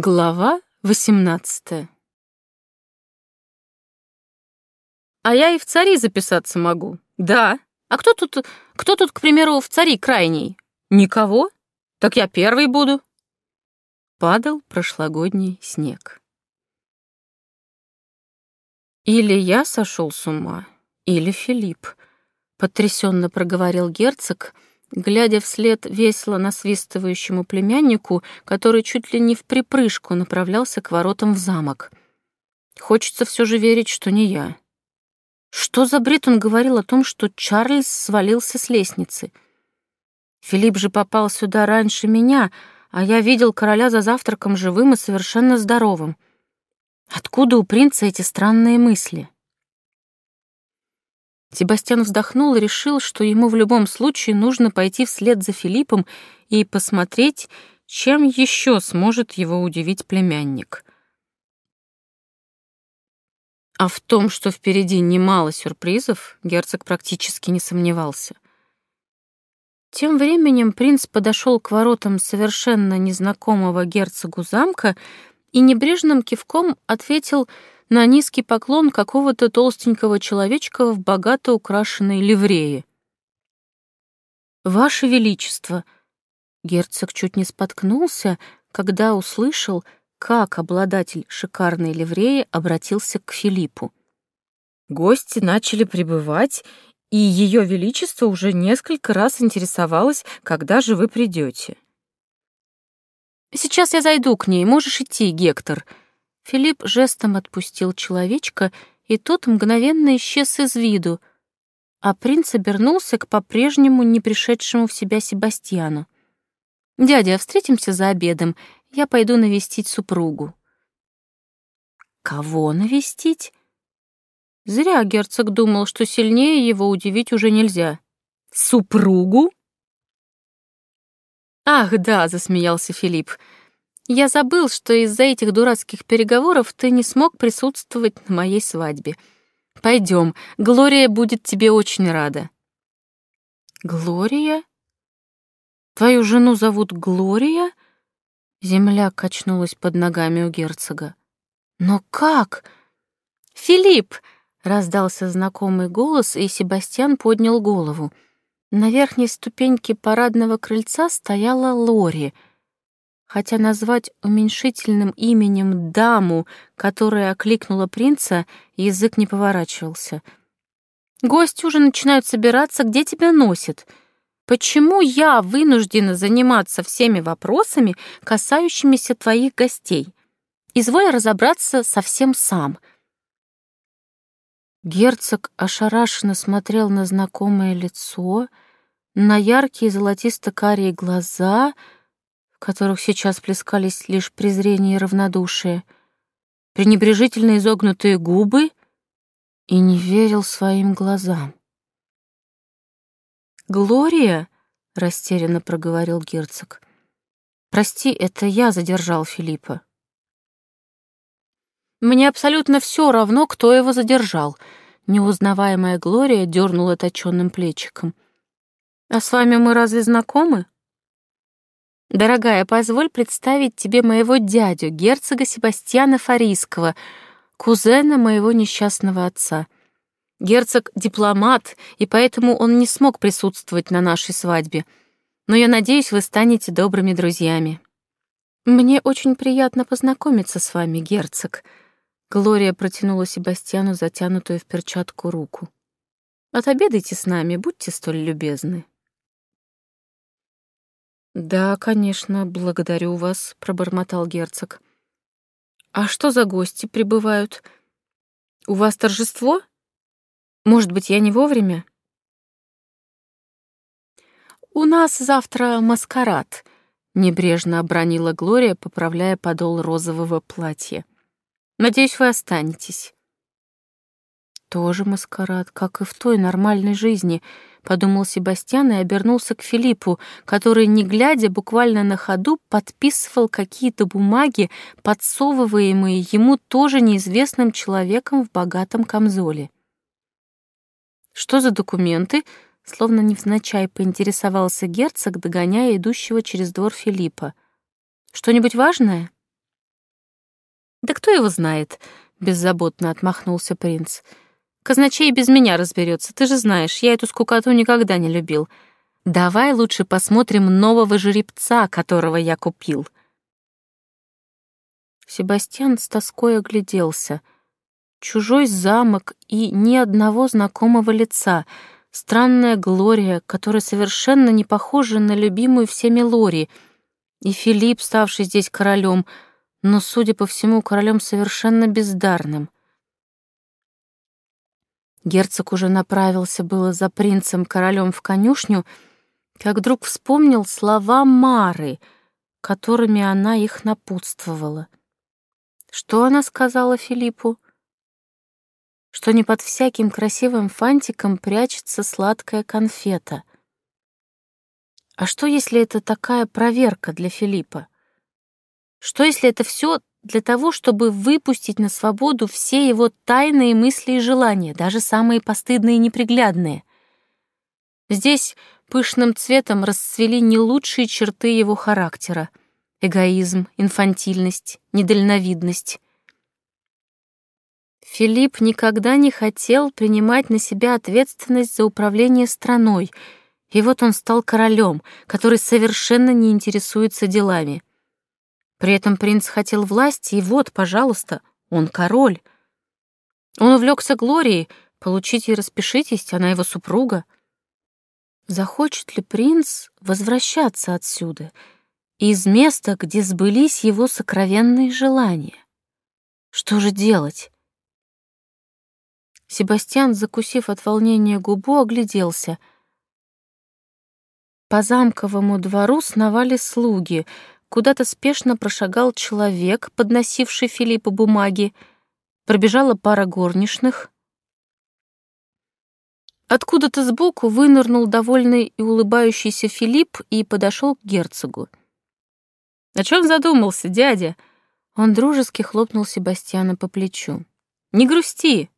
Глава 18 А я и в цари записаться могу. Да. А кто тут, кто тут, к примеру, в цари крайний? Никого? Так я первый буду. Падал прошлогодний снег. Или я сошел с ума, или Филипп, потрясенно проговорил герцог, — глядя вслед весело насвистывающему племяннику, который чуть ли не в припрыжку направлялся к воротам в замок. Хочется все же верить, что не я. Что за бред он говорил о том, что Чарльз свалился с лестницы? Филипп же попал сюда раньше меня, а я видел короля за завтраком живым и совершенно здоровым. Откуда у принца эти странные мысли? Себастьян вздохнул и решил, что ему в любом случае нужно пойти вслед за Филиппом и посмотреть, чем еще сможет его удивить племянник. А в том, что впереди немало сюрпризов, герцог практически не сомневался. Тем временем принц подошел к воротам совершенно незнакомого герцогу замка и небрежным кивком ответил — на низкий поклон какого-то толстенького человечка в богато украшенной ливрее. «Ваше Величество!» Герцог чуть не споткнулся, когда услышал, как обладатель шикарной ливреи обратился к Филиппу. Гости начали прибывать, и Ее Величество уже несколько раз интересовалось, когда же вы придете. «Сейчас я зайду к ней, можешь идти, Гектор», Филипп жестом отпустил человечка, и тот мгновенно исчез из виду, а принц обернулся к по-прежнему не пришедшему в себя Себастьяну. «Дядя, встретимся за обедом, я пойду навестить супругу». «Кого навестить?» Зря герцог думал, что сильнее его удивить уже нельзя. «Супругу?» «Ах, да», — засмеялся Филипп, — я забыл, что из-за этих дурацких переговоров ты не смог присутствовать на моей свадьбе. Пойдем, Глория будет тебе очень рада». «Глория? Твою жену зовут Глория?» Земля качнулась под ногами у герцога. «Но как?» «Филипп!» — раздался знакомый голос, и Себастьян поднял голову. На верхней ступеньке парадного крыльца стояла Лори — хотя назвать уменьшительным именем даму, которая окликнула принца, язык не поворачивался. «Гости уже начинают собираться, где тебя носит? Почему я вынуждена заниматься всеми вопросами, касающимися твоих гостей? Изволь разобраться совсем сам». Герцог ошарашенно смотрел на знакомое лицо, на яркие золотисто-карие глаза — которых сейчас плескались лишь презрение и равнодушие, пренебрежительно изогнутые губы и не верил своим глазам. «Глория?» — растерянно проговорил герцог. «Прости, это я задержал Филиппа». «Мне абсолютно все равно, кто его задержал», — неузнаваемая Глория дернула точенным плечиком. «А с вами мы разве знакомы?» Дорогая, позволь представить тебе моего дядю, герцога Себастьяна Фарийского, кузена моего несчастного отца. Герцог — дипломат, и поэтому он не смог присутствовать на нашей свадьбе. Но я надеюсь, вы станете добрыми друзьями. Мне очень приятно познакомиться с вами, герцог. Глория протянула Себастьяну затянутую в перчатку руку. Отобедайте с нами, будьте столь любезны. «Да, конечно, благодарю вас», — пробормотал герцог. «А что за гости прибывают? У вас торжество? Может быть, я не вовремя?» «У нас завтра маскарад», — небрежно обронила Глория, поправляя подол розового платья. «Надеюсь, вы останетесь». Тоже маскарад, как и в той нормальной жизни, подумал Себастьян и обернулся к Филиппу, который, не глядя, буквально на ходу подписывал какие-то бумаги, подсовываемые ему тоже неизвестным человеком в богатом камзоле. Что за документы? Словно невзначай поинтересовался герцог, догоняя идущего через двор Филиппа. Что-нибудь важное? Да кто его знает? Беззаботно отмахнулся принц. Казначей без меня разберется. Ты же знаешь, я эту скукоту никогда не любил. Давай лучше посмотрим нового жеребца, которого я купил. Себастьян с тоской огляделся. Чужой замок и ни одного знакомого лица. Странная Глория, которая совершенно не похожа на любимую всеми Лори. И Филипп, ставший здесь королем, но, судя по всему, королем совершенно бездарным. Герцог уже направился было за принцем-королем в конюшню, как вдруг вспомнил слова Мары, которыми она их напутствовала. Что она сказала Филиппу? Что не под всяким красивым фантиком прячется сладкая конфета. А что, если это такая проверка для Филиппа? Что, если это все для того, чтобы выпустить на свободу все его тайные мысли и желания, даже самые постыдные и неприглядные? Здесь пышным цветом расцвели не лучшие черты его характера — эгоизм, инфантильность, недальновидность. Филипп никогда не хотел принимать на себя ответственность за управление страной, и вот он стал королем, который совершенно не интересуется делами. При этом принц хотел власти, и вот, пожалуйста, он король. Он увлекся Глорией, получите и распишитесь, она его супруга. Захочет ли принц возвращаться отсюда, из места, где сбылись его сокровенные желания? Что же делать? Себастьян, закусив от волнения губу, огляделся. По замковому двору сновали слуги. Куда-то спешно прошагал человек, подносивший Филиппу бумаги. Пробежала пара горничных. Откуда-то сбоку вынырнул довольный и улыбающийся Филипп и подошел к герцогу. «О чем задумался, дядя?» Он дружески хлопнул Себастьяна по плечу. «Не грусти!»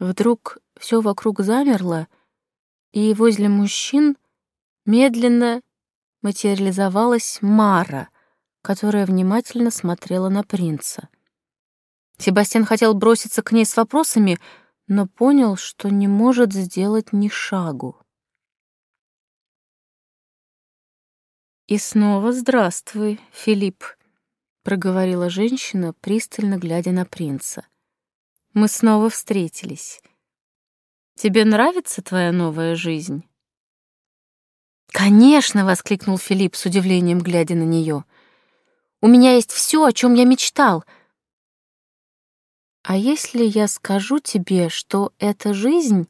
Вдруг все вокруг замерло, и возле мужчин медленно материализовалась Мара, которая внимательно смотрела на принца. Себастьян хотел броситься к ней с вопросами, но понял, что не может сделать ни шагу. «И снова здравствуй, Филипп», — проговорила женщина, пристально глядя на принца. «Мы снова встретились. Тебе нравится твоя новая жизнь?» «Конечно!» — воскликнул Филипп с удивлением, глядя на нее. «У меня есть все, о чем я мечтал. А если я скажу тебе, что эта жизнь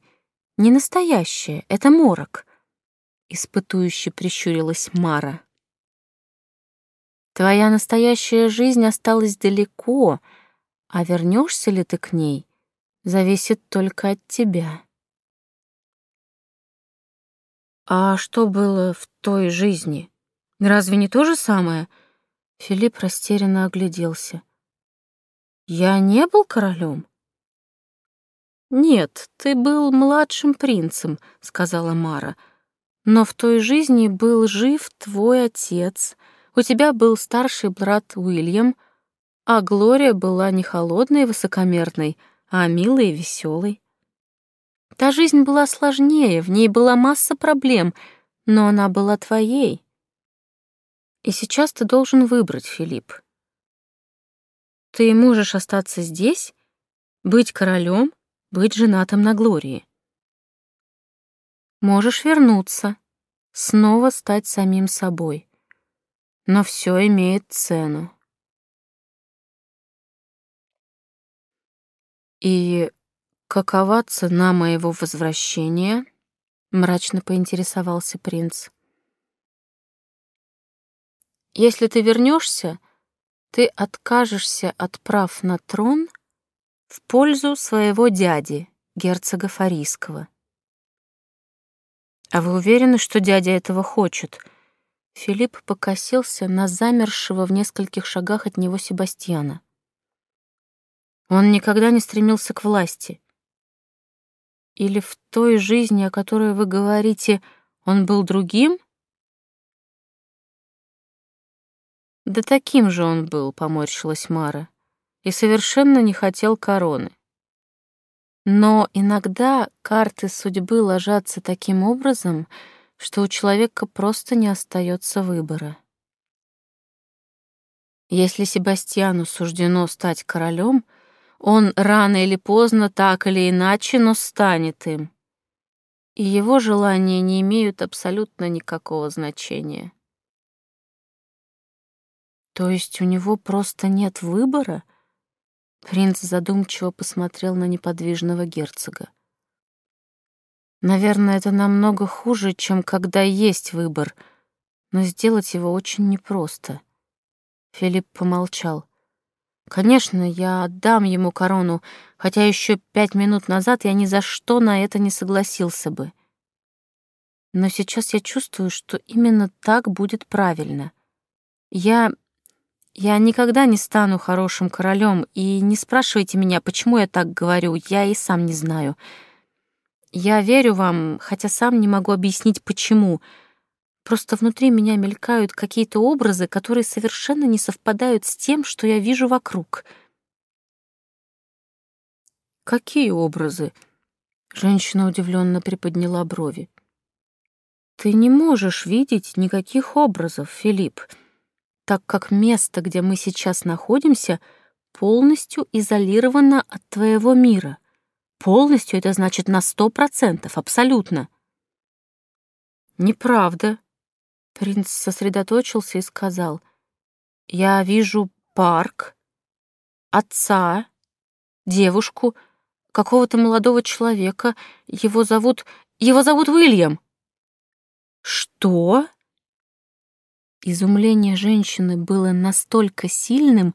не настоящая, это морок?» Испытующе прищурилась Мара. Твоя настоящая жизнь осталась далеко, а вернешься ли ты к ней, зависит только от тебя. А что было в той жизни? Разве не то же самое? Филипп растерянно огляделся. Я не был королем? Нет, ты был младшим принцем, сказала Мара. Но в той жизни был жив твой отец, у тебя был старший брат Уильям, а Глория была не холодной и высокомерной, а милой и веселой. Та жизнь была сложнее, в ней была масса проблем, но она была твоей. И сейчас ты должен выбрать, Филипп. Ты можешь остаться здесь, быть королем, быть женатым на Глории. Можешь вернуться, снова стать самим собой но все имеет цену. И какова цена моего возвращения? мрачно поинтересовался принц. Если ты вернешься, ты откажешься от прав на трон в пользу своего дяди, герцога Фарийского. А вы уверены, что дядя этого хочет? Филипп покосился на замершего в нескольких шагах от него Себастьяна. Он никогда не стремился к власти. Или в той жизни, о которой вы говорите, он был другим? Да таким же он был, поморщилась Мара, и совершенно не хотел короны. Но иногда карты судьбы ложатся таким образом, что у человека просто не остается выбора. Если Себастьяну суждено стать королем, он рано или поздно так или иначе, но станет им. И его желания не имеют абсолютно никакого значения. То есть у него просто нет выбора? Принц задумчиво посмотрел на неподвижного герцога. Наверное, это намного хуже, чем когда есть выбор, но сделать его очень непросто. Филипп помолчал. Конечно, я отдам ему корону, хотя еще пять минут назад я ни за что на это не согласился бы. Но сейчас я чувствую, что именно так будет правильно. Я... я никогда не стану хорошим королем, и не спрашивайте меня, почему я так говорю, я и сам не знаю. Я верю вам, хотя сам не могу объяснить, почему. Просто внутри меня мелькают какие-то образы, которые совершенно не совпадают с тем, что я вижу вокруг. Какие образы? Женщина удивленно приподняла брови. Ты не можешь видеть никаких образов, Филипп, так как место, где мы сейчас находимся, полностью изолировано от твоего мира. Полностью это значит на сто процентов, абсолютно. Неправда. Принц сосредоточился и сказал. Я вижу парк, отца, девушку, какого-то молодого человека. Его зовут... Его зовут Уильям. Что? Изумление женщины было настолько сильным,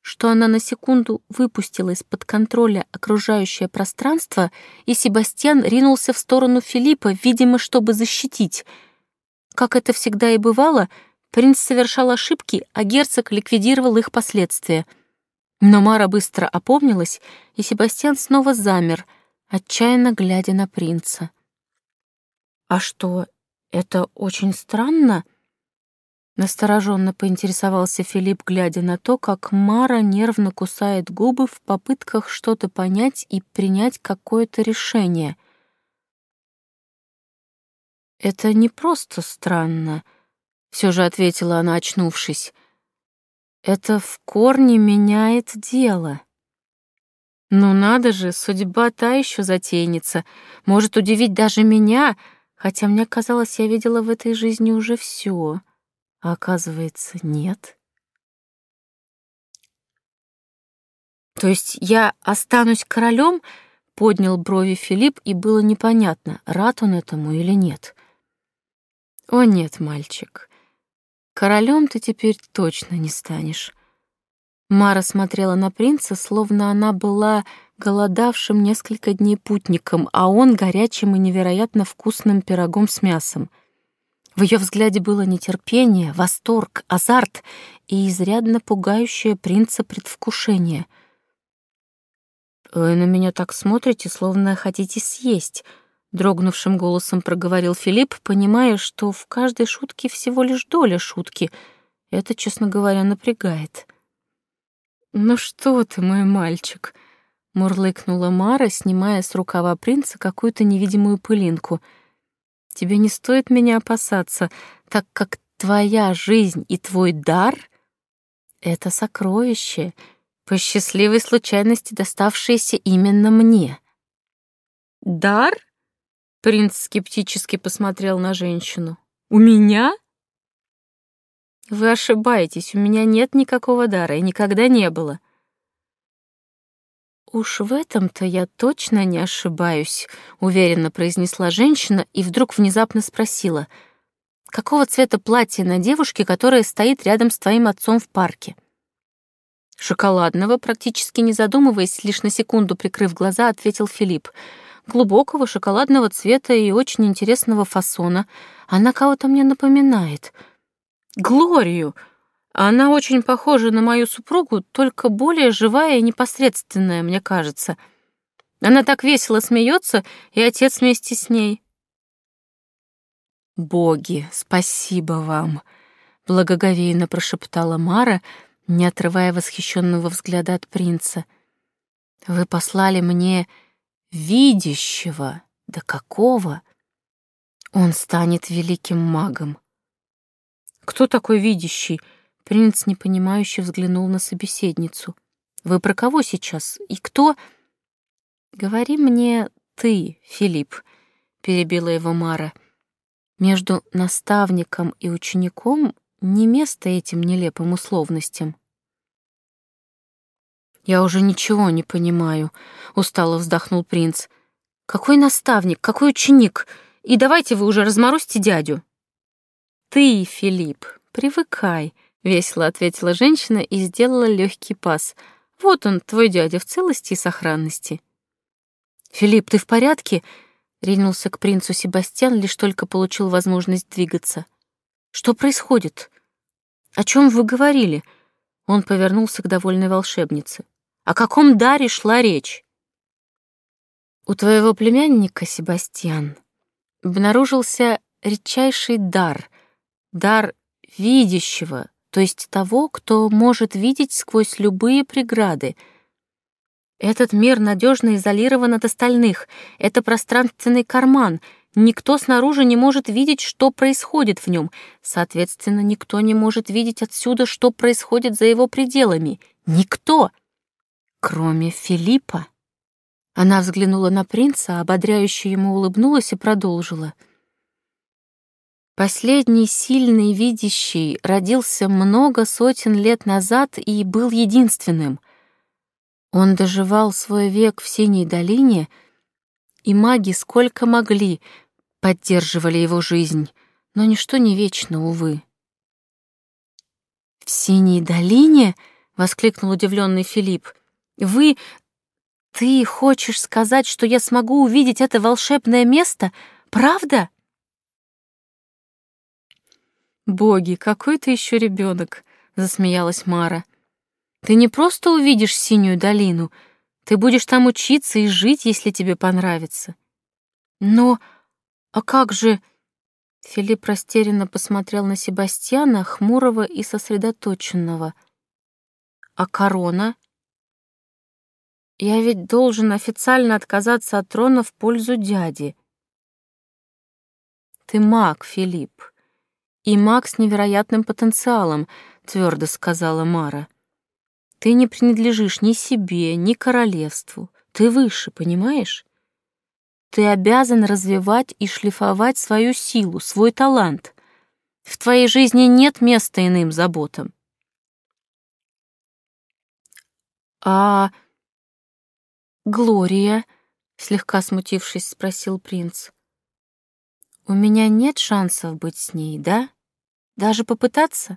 что она на секунду выпустила из-под контроля окружающее пространство, и Себастьян ринулся в сторону Филиппа, видимо, чтобы защитить. Как это всегда и бывало, принц совершал ошибки, а герцог ликвидировал их последствия. Но Мара быстро опомнилась, и Себастьян снова замер, отчаянно глядя на принца. «А что, это очень странно?» Настороженно поинтересовался Филипп, глядя на то, как Мара нервно кусает губы в попытках что-то понять и принять какое-то решение. «Это не просто странно», — все же ответила она, очнувшись. «Это в корне меняет дело». «Ну надо же, судьба та еще затейница. Может удивить даже меня, хотя мне казалось, я видела в этой жизни уже все. А оказывается, нет. То есть я останусь королем? Поднял брови Филипп, и было непонятно, рад он этому или нет. О нет, мальчик, королем ты теперь точно не станешь. Мара смотрела на принца, словно она была голодавшим несколько дней путником, а он горячим и невероятно вкусным пирогом с мясом — в ее взгляде было нетерпение, восторг, азарт и изрядно пугающее принца предвкушение. «Вы на меня так смотрите, словно хотите съесть», — дрогнувшим голосом проговорил Филипп, понимая, что в каждой шутке всего лишь доля шутки. Это, честно говоря, напрягает. «Ну что ты, мой мальчик», — мурлыкнула Мара, снимая с рукава принца какую-то невидимую пылинку — Тебе не стоит меня опасаться, так как твоя жизнь и твой дар — это сокровище, по счастливой случайности доставшееся именно мне. «Дар?» — принц скептически посмотрел на женщину. «У меня?» «Вы ошибаетесь, у меня нет никакого дара и никогда не было. «Уж в этом-то я точно не ошибаюсь», — уверенно произнесла женщина и вдруг внезапно спросила. «Какого цвета платье на девушке, которая стоит рядом с твоим отцом в парке?» «Шоколадного», практически не задумываясь, лишь на секунду прикрыв глаза, ответил Филипп. «Глубокого шоколадного цвета и очень интересного фасона. Она кого-то мне напоминает». «Глорию!» Она очень похожа на мою супругу, только более живая и непосредственная, мне кажется. Она так весело смеется, и отец вместе с ней. Боги, спасибо вам. — благоговейно прошептала Мара, не отрывая восхищенного взгляда от принца. «Вы послали мне видящего. Да какого? Он станет великим магом». «Кто такой видящий?» Принц непонимающе взглянул на собеседницу. «Вы про кого сейчас? И кто?» «Говори мне ты, Филипп», — перебила его Мара. «Между наставником и учеником не место этим нелепым условностям». «Я уже ничего не понимаю», — устало вздохнул принц. «Какой наставник, какой ученик? И давайте вы уже разморозьте дядю». «Ты, Филипп, привыкай», — весело ответила женщина и сделала легкий пас. «Вот он, твой дядя, в целости и сохранности». «Филипп, ты в порядке?» — ринулся к принцу Себастьян, лишь только получил возможность двигаться. «Что происходит? О чем вы говорили?» Он повернулся к довольной волшебнице. О каком даре шла речь? У твоего племянника, Себастьян, обнаружился редчайший дар, дар видящего, то есть того, кто может видеть сквозь любые преграды. Этот мир надежно изолирован от остальных, это пространственный карман, никто снаружи не может видеть, что происходит в нем, соответственно, никто не может видеть отсюда, что происходит за его пределами. Никто! Кроме Филиппа. Она взглянула на принца, ободряюще ему улыбнулась и продолжила. Последний сильный видящий родился много сотен лет назад и был единственным. Он доживал свой век в Синей долине, и маги сколько могли поддерживали его жизнь, но ничто не вечно, увы. «В Синей долине?» — воскликнул удивленный Филипп. Вы... Ты хочешь сказать, что я смогу увидеть это волшебное место? Правда? Боги, какой ты еще ребенок, засмеялась Мара. Ты не просто увидишь синюю долину, ты будешь там учиться и жить, если тебе понравится. Но... А как же... Филипп растерянно посмотрел на Себастьяна, хмурого и сосредоточенного. А корона? Я ведь должен официально отказаться от трона в пользу дяди. Ты маг, Филипп. И маг с невероятным потенциалом, твердо сказала Мара. Ты не принадлежишь ни себе, ни королевству. Ты выше, понимаешь? Ты обязан развивать и шлифовать свою силу, свой талант. В твоей жизни нет места иным заботам. А «Глория?» — слегка смутившись, спросил принц. «У меня нет шансов быть с ней, да? Даже попытаться?»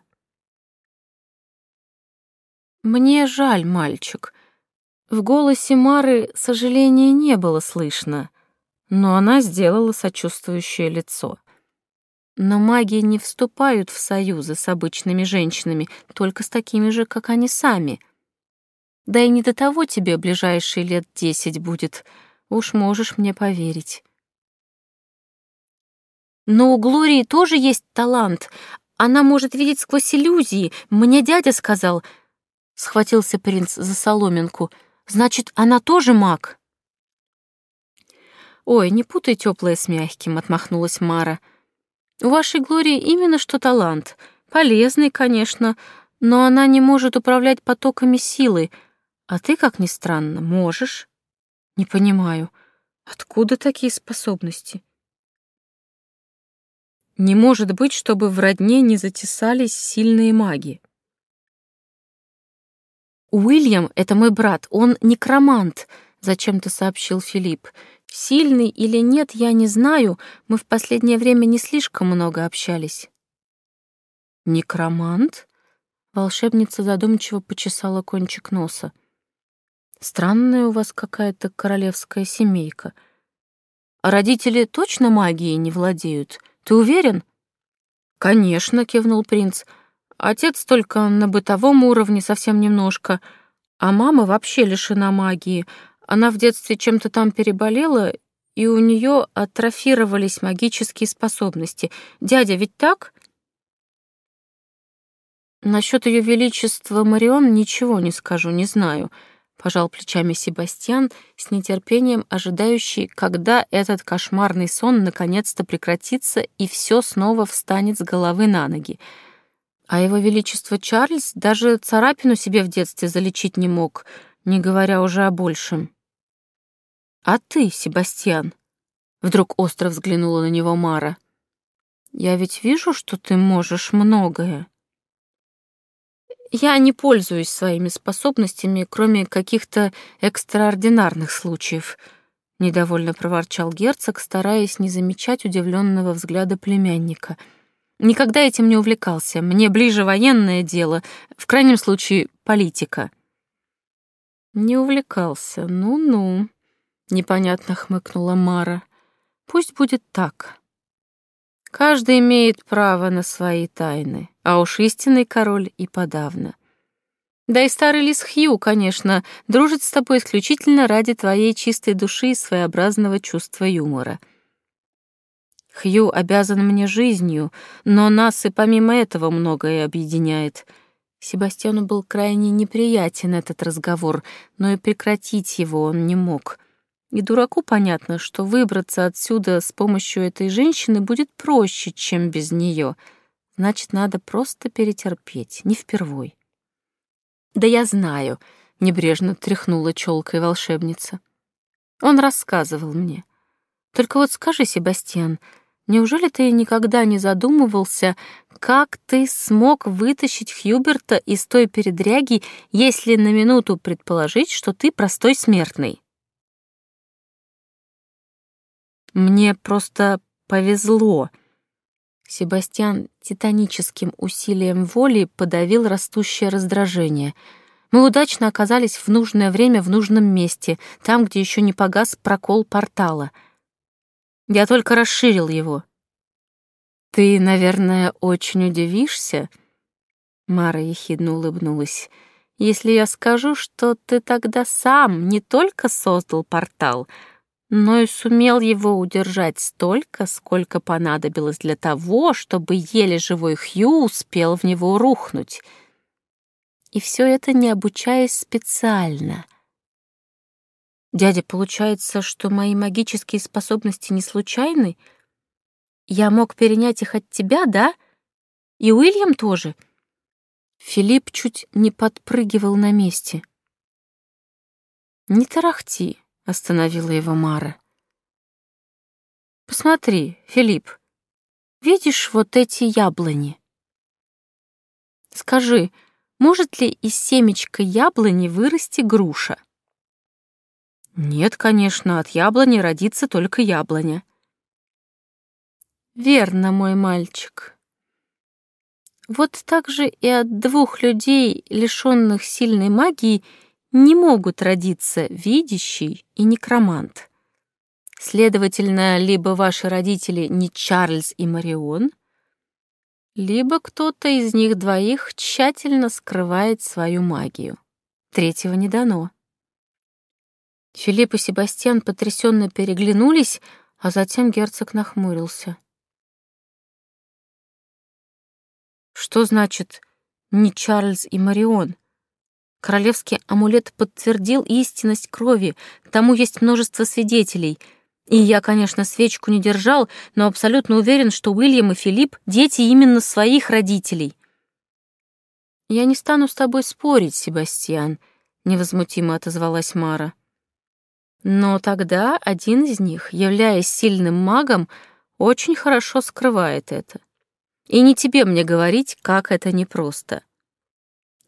«Мне жаль, мальчик». В голосе Мары сожаления не было слышно, но она сделала сочувствующее лицо. Но маги не вступают в союзы с обычными женщинами, только с такими же, как они сами — да и не до того тебе ближайшие лет десять будет, уж можешь мне поверить. Но у Глории тоже есть талант. Она может видеть сквозь иллюзии. Мне дядя сказал. Схватился принц за соломинку. Значит, она тоже маг. Ой, не путай теплое с мягким, отмахнулась Мара. У вашей Глории именно что талант. Полезный, конечно, но она не может управлять потоками силы — а ты, как ни странно, можешь. Не понимаю, откуда такие способности? Не может быть, чтобы в родне не затесались сильные маги. Уильям — это мой брат, он некромант, зачем-то сообщил Филипп. Сильный или нет, я не знаю, мы в последнее время не слишком много общались. Некромант? Волшебница задумчиво почесала кончик носа. Странная у вас какая-то королевская семейка. А родители точно магией не владеют? Ты уверен? Конечно, кивнул принц. Отец только на бытовом уровне совсем немножко, а мама вообще лишена магии. Она в детстве чем-то там переболела, и у нее атрофировались магические способности. Дядя ведь так? Насчет ее величества Марион ничего не скажу, не знаю, пожал плечами Себастьян, с нетерпением ожидающий, когда этот кошмарный сон наконец-то прекратится и все снова встанет с головы на ноги. А его величество Чарльз даже царапину себе в детстве залечить не мог, не говоря уже о большем. А ты, Себастьян? Вдруг остро взглянула на него Мара. Я ведь вижу, что ты можешь многое. Я не пользуюсь своими способностями, кроме каких-то экстраординарных случаев, недовольно проворчал герцог, стараясь не замечать удивленного взгляда племянника. Никогда этим не увлекался. Мне ближе военное дело, в крайнем случае политика. Не увлекался. Ну-ну, непонятно хмыкнула Мара. Пусть будет так. Каждый имеет право на свои тайны, а уж истинный король и подавно. Да и старый лис Хью, конечно, дружит с тобой исключительно ради твоей чистой души и своеобразного чувства юмора. Хью обязан мне жизнью, но нас и помимо этого многое объединяет. Себастьяну был крайне неприятен этот разговор, но и прекратить его он не мог — и дураку понятно, что выбраться отсюда с помощью этой женщины будет проще, чем без нее. Значит, надо просто перетерпеть, не впервой. «Да я знаю», — небрежно тряхнула челкой волшебница. «Он рассказывал мне. Только вот скажи, Себастьян, неужели ты никогда не задумывался, как ты смог вытащить Хьюберта из той передряги, если на минуту предположить, что ты простой смертный?» Мне просто повезло. Себастьян титаническим усилием воли подавил растущее раздражение. Мы удачно оказались в нужное время в нужном месте, там, где еще не погас прокол портала. Я только расширил его. «Ты, наверное, очень удивишься?» Мара ехидно улыбнулась. «Если я скажу, что ты тогда сам не только создал портал, — но и сумел его удержать столько, сколько понадобилось для того, чтобы еле живой Хью успел в него рухнуть. И все это не обучаясь специально. Дядя, получается, что мои магические способности не случайны? Я мог перенять их от тебя, да? И Уильям тоже? Филипп чуть не подпрыгивал на месте. Не тарахти остановила его Мара. Посмотри, Филипп, видишь вот эти яблони? Скажи, может ли из семечка яблони вырасти груша? Нет, конечно, от яблони родится только яблоня. Верно, мой мальчик. Вот так же и от двух людей, лишённых сильной магии, не могут родиться видящий и некромант. Следовательно, либо ваши родители не Чарльз и Марион, либо кто-то из них двоих тщательно скрывает свою магию. Третьего не дано. Филипп и Себастьян потрясенно переглянулись, а затем герцог нахмурился. Что значит «не Чарльз и Марион»? Королевский амулет подтвердил истинность крови, тому есть множество свидетелей. И я, конечно, свечку не держал, но абсолютно уверен, что Уильям и Филипп — дети именно своих родителей. «Я не стану с тобой спорить, Себастьян», — невозмутимо отозвалась Мара. «Но тогда один из них, являясь сильным магом, очень хорошо скрывает это. И не тебе мне говорить, как это непросто.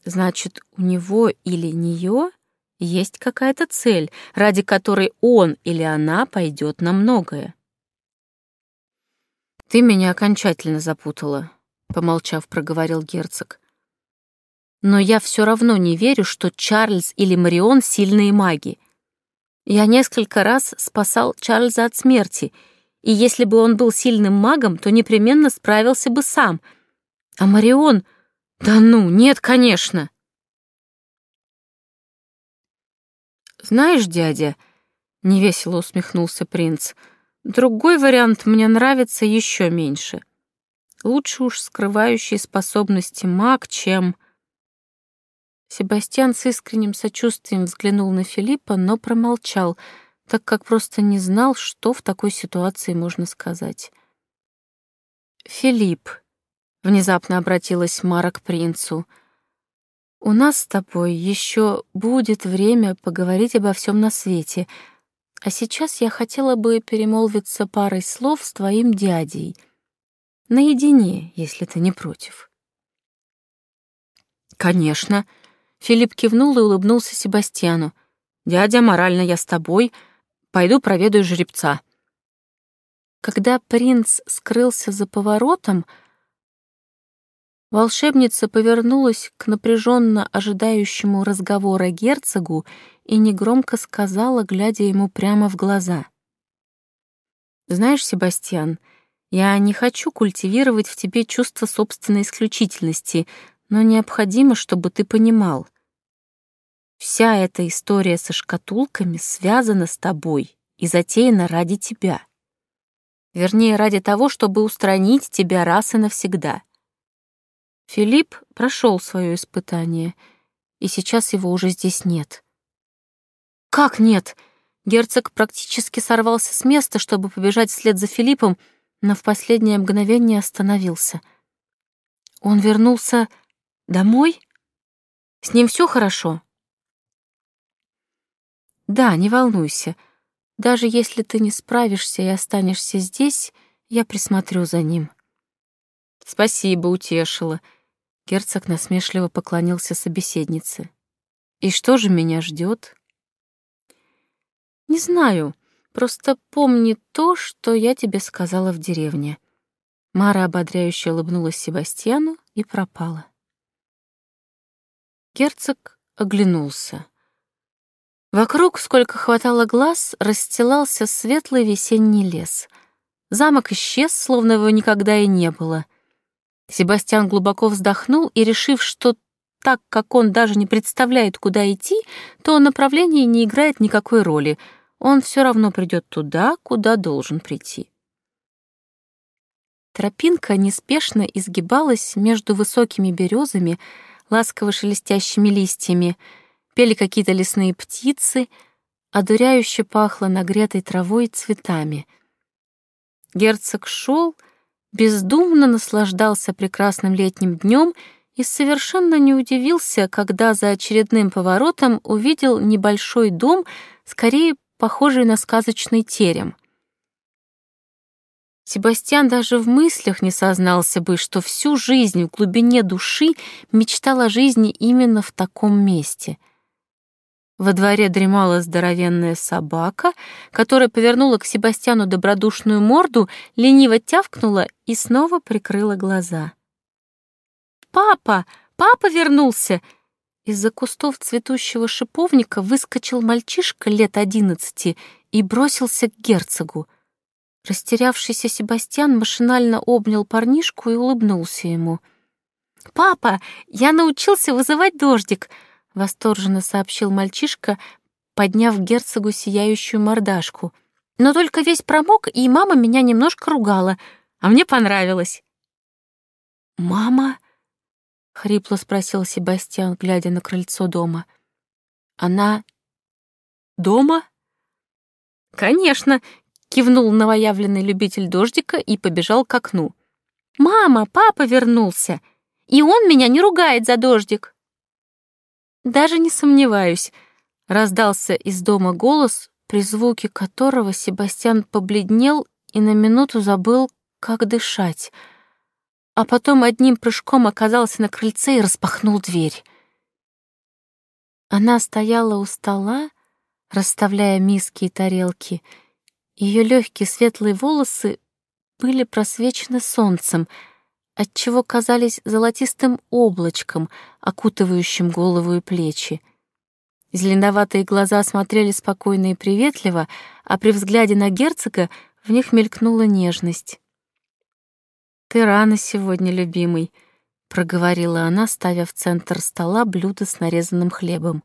Значит, у него или нее есть какая-то цель, ради которой он или она пойдет на многое. «Ты меня окончательно запутала», — помолчав, проговорил герцог. «Но я все равно не верю, что Чарльз или Марион — сильные маги. Я несколько раз спасал Чарльза от смерти, и если бы он был сильным магом, то непременно справился бы сам. А Марион... Да ну, нет, конечно!» «Знаешь, дядя...» — невесело усмехнулся принц. «Другой вариант мне нравится еще меньше. Лучше уж скрывающий способности маг, чем... Себастьян с искренним сочувствием взглянул на Филиппа, но промолчал, так как просто не знал, что в такой ситуации можно сказать. «Филипп», — внезапно обратилась Мара к принцу, — «у нас с тобой еще будет время поговорить обо всем на свете, а сейчас я хотела бы перемолвиться парой слов с твоим дядей. Наедине, если ты не против». «Конечно», — Филипп кивнул и улыбнулся Себастьяну. «Дядя, морально я с тобой. Пойду проведаю жеребца». Когда принц скрылся за поворотом, волшебница повернулась к напряженно ожидающему разговора герцогу и негромко сказала, глядя ему прямо в глаза. «Знаешь, Себастьян, я не хочу культивировать в тебе чувство собственной исключительности, но необходимо, чтобы ты понимал. Вся эта история со шкатулками связана с тобой и затеяна ради тебя. Вернее, ради того, чтобы устранить тебя раз и навсегда. Филипп прошел свое испытание, и сейчас его уже здесь нет. Как нет? Герцог практически сорвался с места, чтобы побежать вслед за Филиппом, но в последнее мгновение остановился. Он вернулся домой? С ним все хорошо? Да, не волнуйся. Даже если ты не справишься и останешься здесь, я присмотрю за ним. Спасибо, утешила. Герцог насмешливо поклонился собеседнице. И что же меня ждет? Не знаю, просто помни то, что я тебе сказала в деревне. Мара ободряюще улыбнулась Себастьяну и пропала. Герцог оглянулся. Вокруг, сколько хватало глаз, расстилался светлый весенний лес. Замок исчез, словно его никогда и не было. Себастьян глубоко вздохнул и, решив, что так как он даже не представляет, куда идти, то направление не играет никакой роли. Он все равно придет туда, куда должен прийти. Тропинка неспешно изгибалась между высокими березами, ласково шелестящими листьями — пели какие-то лесные птицы, одуряюще пахло нагретой травой и цветами. Герцог шел, бездумно наслаждался прекрасным летним днем и совершенно не удивился, когда за очередным поворотом увидел небольшой дом, скорее похожий на сказочный терем. Себастьян даже в мыслях не сознался бы, что всю жизнь в глубине души мечтал о жизни именно в таком месте — во дворе дремала здоровенная собака, которая повернула к Себастьяну добродушную морду, лениво тявкнула и снова прикрыла глаза. «Папа! Папа вернулся!» Из-за кустов цветущего шиповника выскочил мальчишка лет одиннадцати и бросился к герцогу. Растерявшийся Себастьян машинально обнял парнишку и улыбнулся ему. «Папа, я научился вызывать дождик!» — восторженно сообщил мальчишка, подняв герцогу сияющую мордашку. «Но только весь промок, и мама меня немножко ругала, а мне понравилось». «Мама?» — хрипло спросил Себастьян, глядя на крыльцо дома. «Она дома?» «Конечно!» — кивнул новоявленный любитель дождика и побежал к окну. «Мама, папа вернулся, и он меня не ругает за дождик!» «Даже не сомневаюсь», — раздался из дома голос, при звуке которого Себастьян побледнел и на минуту забыл, как дышать, а потом одним прыжком оказался на крыльце и распахнул дверь. Она стояла у стола, расставляя миски и тарелки. Ее легкие светлые волосы были просвечены солнцем — отчего казались золотистым облачком, окутывающим голову и плечи. Зеленоватые глаза смотрели спокойно и приветливо, а при взгляде на герцога в них мелькнула нежность. «Ты рано сегодня, любимый», — проговорила она, ставя в центр стола блюдо с нарезанным хлебом.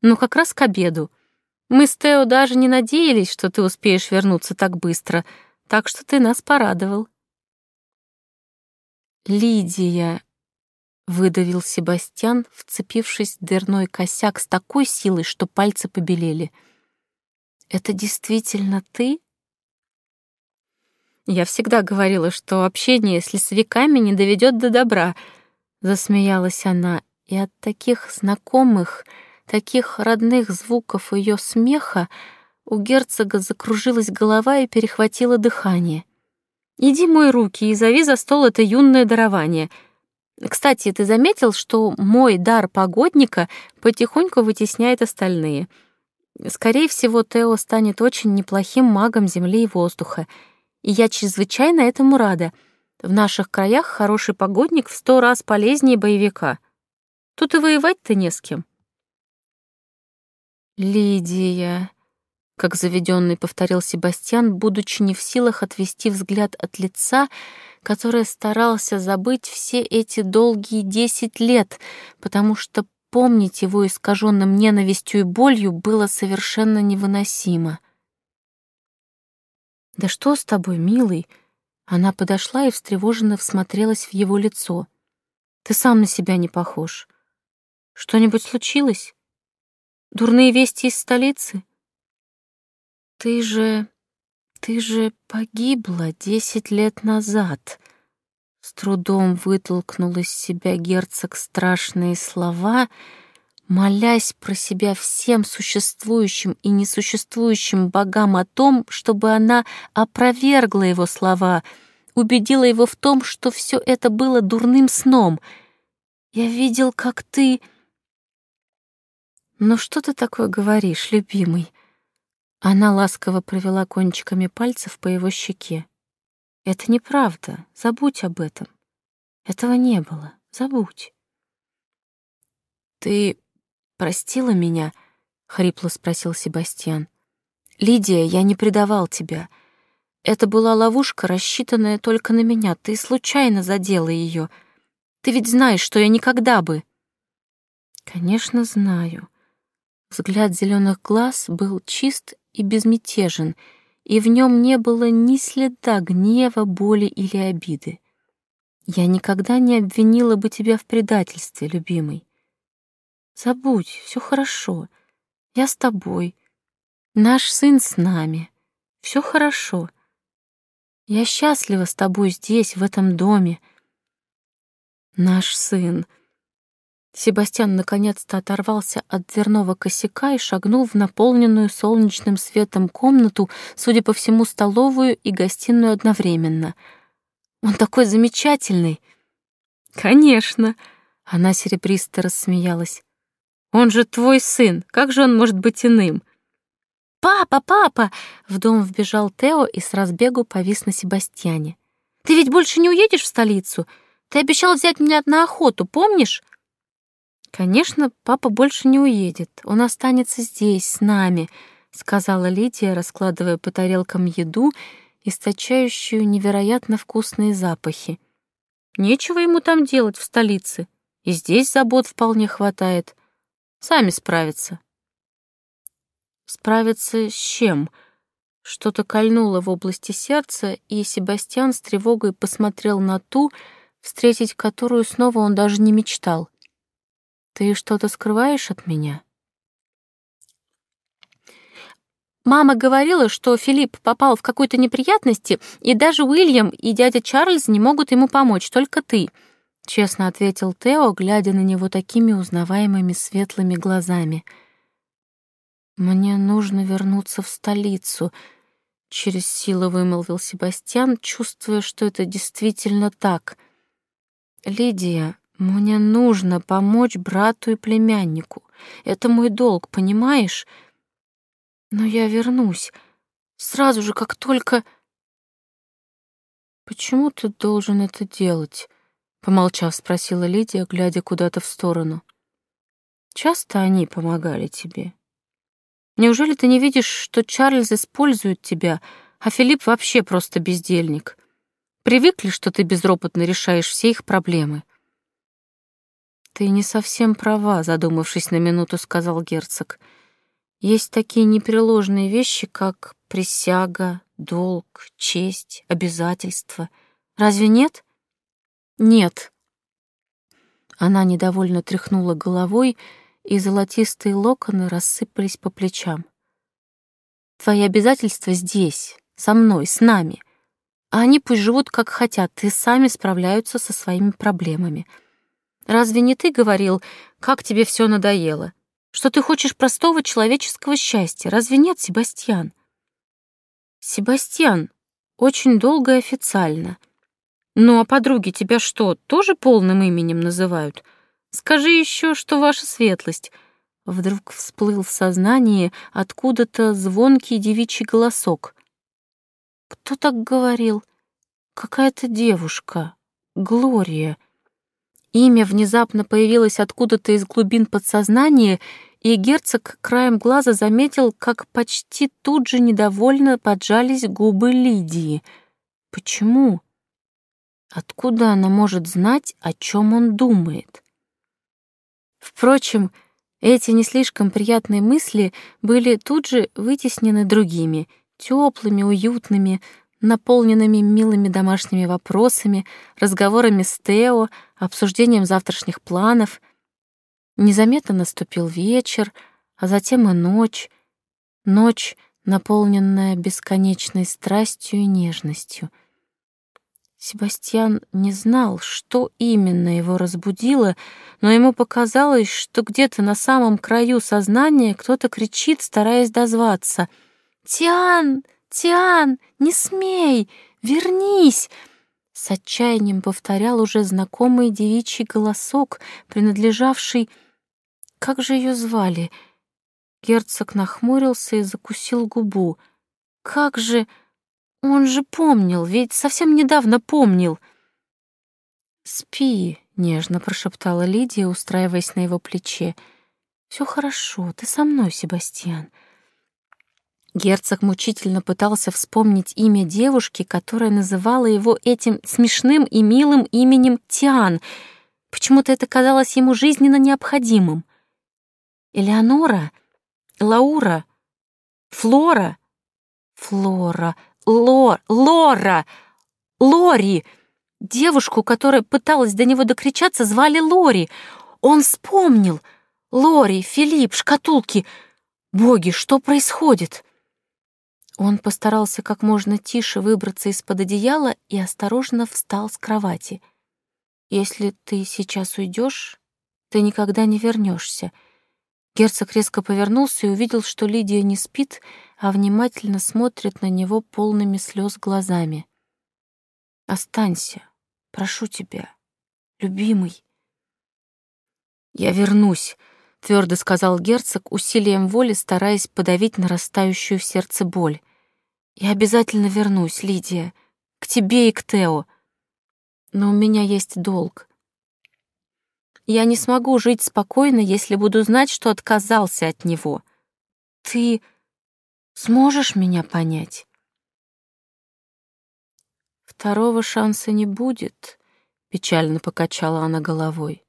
«Ну, как раз к обеду. Мы с Тео даже не надеялись, что ты успеешь вернуться так быстро, так что ты нас порадовал». Лидия, выдавил Себастьян, вцепившись в дверной косяк с такой силой, что пальцы побелели. Это действительно ты? Я всегда говорила, что общение с лесовиками не доведет до добра, засмеялась она, и от таких знакомых, таких родных звуков ее смеха у герцога закружилась голова и перехватило дыхание. «Иди мой руки и зови за стол это юное дарование. Кстати, ты заметил, что мой дар погодника потихоньку вытесняет остальные? Скорее всего, Тео станет очень неплохим магом земли и воздуха, и я чрезвычайно этому рада. В наших краях хороший погодник в сто раз полезнее боевика. Тут и воевать-то не с кем». «Лидия», как заведенный повторил Себастьян, будучи не в силах отвести взгляд от лица, которое старался забыть все эти долгие десять лет, потому что помнить его искаженным ненавистью и болью было совершенно невыносимо. «Да что с тобой, милый?» Она подошла и встревоженно всмотрелась в его лицо. «Ты сам на себя не похож. Что-нибудь случилось? Дурные вести из столицы?» «Ты же... ты же погибла десять лет назад!» С трудом вытолкнул из себя герцог страшные слова, молясь про себя всем существующим и несуществующим богам о том, чтобы она опровергла его слова, убедила его в том, что все это было дурным сном. «Я видел, как ты...» «Ну что ты такое говоришь, любимый?» Она ласково провела кончиками пальцев по его щеке. «Это неправда. Забудь об этом. Этого не было. Забудь». «Ты простила меня?» — хрипло спросил Себастьян. «Лидия, я не предавал тебя. Это была ловушка, рассчитанная только на меня. Ты случайно задела ее. Ты ведь знаешь, что я никогда бы...» «Конечно, знаю». Взгляд зеленых глаз был чист и безмятежен, и в нем не было ни следа гнева, боли или обиды. Я никогда не обвинила бы тебя в предательстве, любимый. Забудь, все хорошо. Я с тобой. Наш сын с нами. Все хорошо. Я счастлива с тобой здесь, в этом доме. Наш сын — Себастьян наконец-то оторвался от дверного косяка и шагнул в наполненную солнечным светом комнату, судя по всему, столовую и гостиную одновременно. «Он такой замечательный!» «Конечно!» — она серебристо рассмеялась. «Он же твой сын, как же он может быть иным?» «Папа, папа!» — в дом вбежал Тео и с разбегу повис на Себастьяне. «Ты ведь больше не уедешь в столицу? Ты обещал взять меня на охоту, помнишь?» «Конечно, папа больше не уедет. Он останется здесь, с нами», — сказала Лидия, раскладывая по тарелкам еду, источающую невероятно вкусные запахи. «Нечего ему там делать в столице. И здесь забот вполне хватает. Сами справятся». «Справиться с чем?» Что-то кольнуло в области сердца, и Себастьян с тревогой посмотрел на ту, встретить которую снова он даже не мечтал. Ты что-то скрываешь от меня? Мама говорила, что Филипп попал в какую-то неприятности, и даже Уильям и дядя Чарльз не могут ему помочь, только ты, честно ответил Тео, глядя на него такими узнаваемыми светлыми глазами. Мне нужно вернуться в столицу, через силу вымолвил Себастьян, чувствуя, что это действительно так. Лидия, мне нужно помочь брату и племяннику. Это мой долг, понимаешь? Но я вернусь. Сразу же, как только... Почему ты должен это делать? Помолчав, спросила Лидия, глядя куда-то в сторону. Часто они помогали тебе. Неужели ты не видишь, что Чарльз использует тебя, а Филипп вообще просто бездельник? Привыкли, что ты безропотно решаешь все их проблемы. «Ты не совсем права», — задумавшись на минуту, сказал герцог. «Есть такие непреложные вещи, как присяга, долг, честь, обязательства. Разве нет?» Нет. Она недовольно тряхнула головой, и золотистые локоны рассыпались по плечам. Твои обязательства здесь, со мной, с нами. А они пусть живут как хотят и сами справляются со своими проблемами. Разве не ты говорил, как тебе все надоело? Что ты хочешь простого человеческого счастья? Разве нет, Себастьян? Себастьян, очень долго и официально. Ну, а подруги тебя что, тоже полным именем называют? Скажи еще, что ваша светлость. Вдруг всплыл в сознании откуда-то звонкий девичий голосок. Кто так говорил? Какая-то девушка. Глория. Имя внезапно появилось откуда-то из глубин подсознания, и герцог краем глаза заметил, как почти тут же недовольно поджались губы Лидии. Почему? Откуда она может знать, о чем он думает? Впрочем, эти не слишком приятные мысли были тут же вытеснены другими, теплыми, уютными, наполненными милыми домашними вопросами, разговорами с Тео, обсуждением завтрашних планов. Незаметно наступил вечер, а затем и ночь. Ночь, наполненная бесконечной страстью и нежностью. Себастьян не знал, что именно его разбудило, но ему показалось, что где-то на самом краю сознания кто-то кричит, стараясь дозваться. «Тиан! Тиан, не смей! Вернись!» С отчаянием повторял уже знакомый девичий голосок, принадлежавший... Как же ее звали? Герцог нахмурился и закусил губу. Как же... Он же помнил, ведь совсем недавно помнил. «Спи», — нежно прошептала Лидия, устраиваясь на его плече. «Все хорошо, ты со мной, Себастьян. Герцог мучительно пытался вспомнить имя девушки, которая называла его этим смешным и милым именем Тиан. Почему-то это казалось ему жизненно необходимым. Элеонора? Лаура? Флора? Флора. Лор, Лора! Лори! Девушку, которая пыталась до него докричаться, звали Лори. Он вспомнил. Лори, Филипп, шкатулки. Боги, что происходит? Он постарался как можно тише выбраться из-под одеяла и осторожно встал с кровати. «Если ты сейчас уйдешь, ты никогда не вернешься. Герцог резко повернулся и увидел, что Лидия не спит, а внимательно смотрит на него полными слез глазами. «Останься, прошу тебя, любимый». «Я вернусь», — твердо сказал герцог, усилием воли стараясь подавить нарастающую в сердце боль. «Я обязательно вернусь, Лидия, к тебе и к Тео. Но у меня есть долг. Я не смогу жить спокойно, если буду знать, что отказался от него. Ты сможешь меня понять?» «Второго шанса не будет», — печально покачала она головой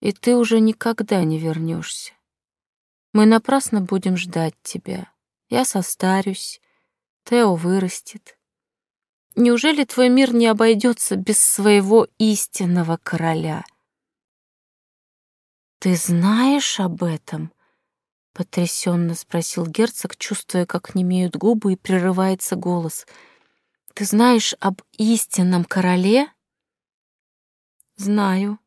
и ты уже никогда не вернешься. Мы напрасно будем ждать тебя. Я состарюсь, Тео вырастет. Неужели твой мир не обойдется без своего истинного короля? Ты знаешь об этом? Потрясенно спросил герцог, чувствуя, как немеют губы и прерывается голос. Ты знаешь об истинном короле? Знаю,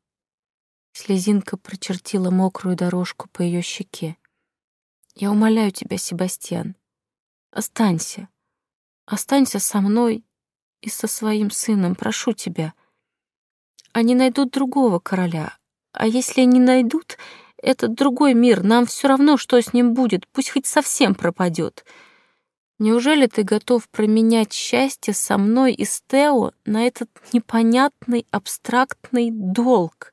Слезинка прочертила мокрую дорожку по ее щеке. «Я умоляю тебя, Себастьян, останься. Останься со мной и со своим сыном, прошу тебя. Они найдут другого короля, а если не найдут, этот другой мир, нам все равно, что с ним будет, пусть хоть совсем пропадет. Неужели ты готов променять счастье со мной и Стео на этот непонятный абстрактный долг?»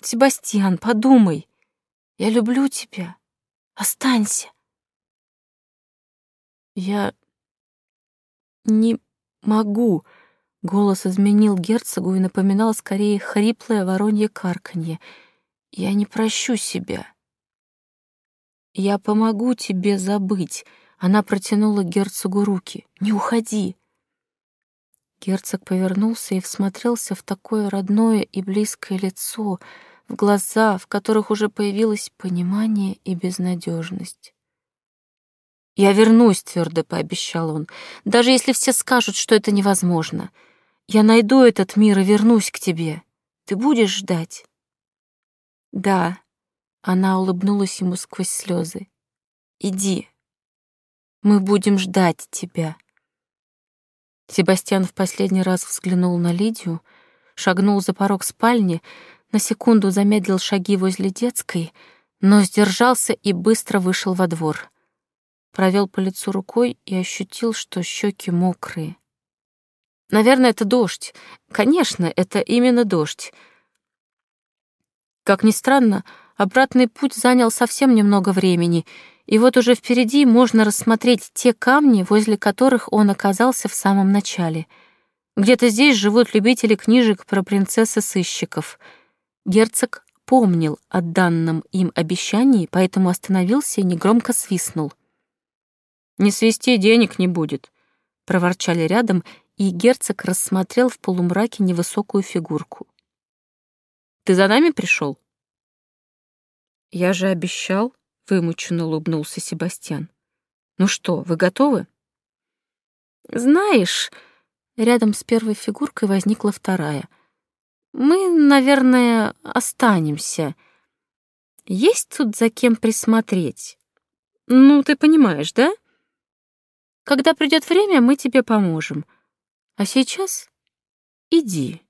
Себастьян, подумай. Я люблю тебя. Останься. Я не могу. Голос изменил герцогу и напоминал скорее хриплое воронье карканье. Я не прощу себя. Я помогу тебе забыть. Она протянула герцогу руки. Не уходи. Герцог повернулся и всмотрелся в такое родное и близкое лицо, в глаза, в которых уже появилось понимание и безнадежность. «Я вернусь», — твердо пообещал он, «даже если все скажут, что это невозможно. Я найду этот мир и вернусь к тебе. Ты будешь ждать?» «Да», — она улыбнулась ему сквозь слезы. «Иди, мы будем ждать тебя». Себастьян в последний раз взглянул на Лидию, шагнул за порог спальни, на секунду замедлил шаги возле детской, но сдержался и быстро вышел во двор. Провел по лицу рукой и ощутил, что щеки мокрые. Наверное, это дождь. Конечно, это именно дождь. Как ни странно, обратный путь занял совсем немного времени, и вот уже впереди можно рассмотреть те камни, возле которых он оказался в самом начале. Где-то здесь живут любители книжек про принцесс-сыщиков. Герцог помнил о данном им обещании, поэтому остановился и негромко свистнул. «Не свисти, денег не будет», — проворчали рядом, и герцог рассмотрел в полумраке невысокую фигурку. «Ты за нами пришел? «Я же обещал», — вымученно улыбнулся Себастьян. «Ну что, вы готовы?» «Знаешь...» — рядом с первой фигуркой возникла вторая. «Мы, наверное, останемся. Есть тут за кем присмотреть. Ну, ты понимаешь, да? Когда придет время, мы тебе поможем. А сейчас иди».